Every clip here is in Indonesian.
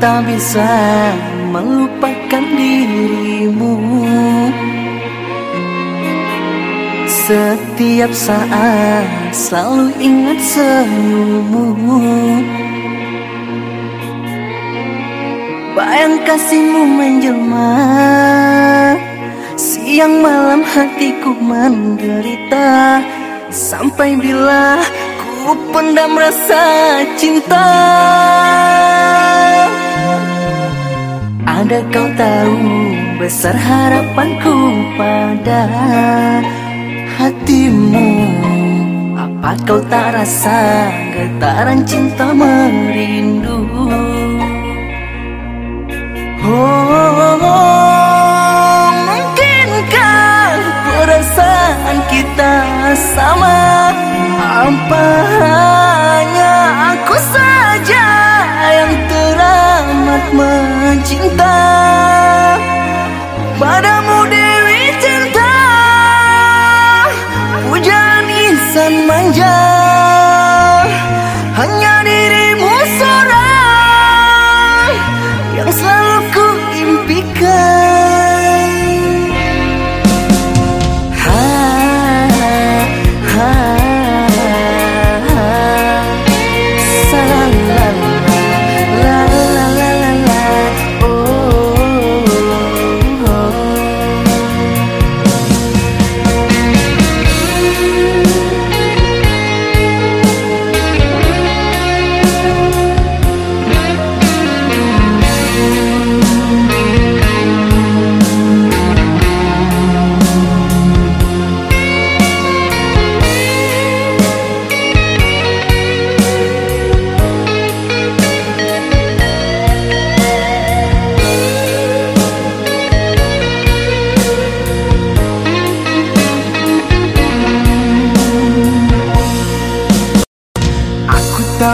tak bisa melupakan dirimu. Setiap saat selalu ingat senyummu. Bayang kasihmu menjelma. Siang malam hatiku menderita. Sampai bila ku pendam rasa cinta Ada kau tahu besar harapanku pada hatimu. Apa kau tak rasa getaran cinta merindu? Oh, oh, oh mungkinkah perasaan kita sama? Apa hanya aku saja yang teramat mencinta Padamu Dewi cinta Hujan insan manja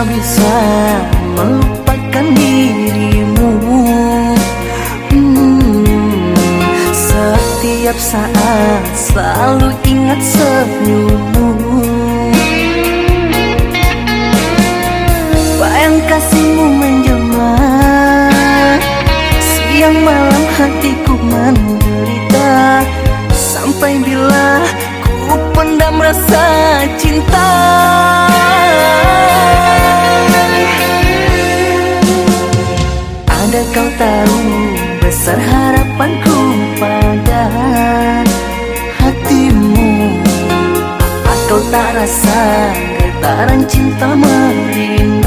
bisa melupakan dirimu. Hmm, Setiap saat selalu ingat senyummu Ada kau tahu besar harapanku pada hatimu kau tak rasa? Getaran cinta merindu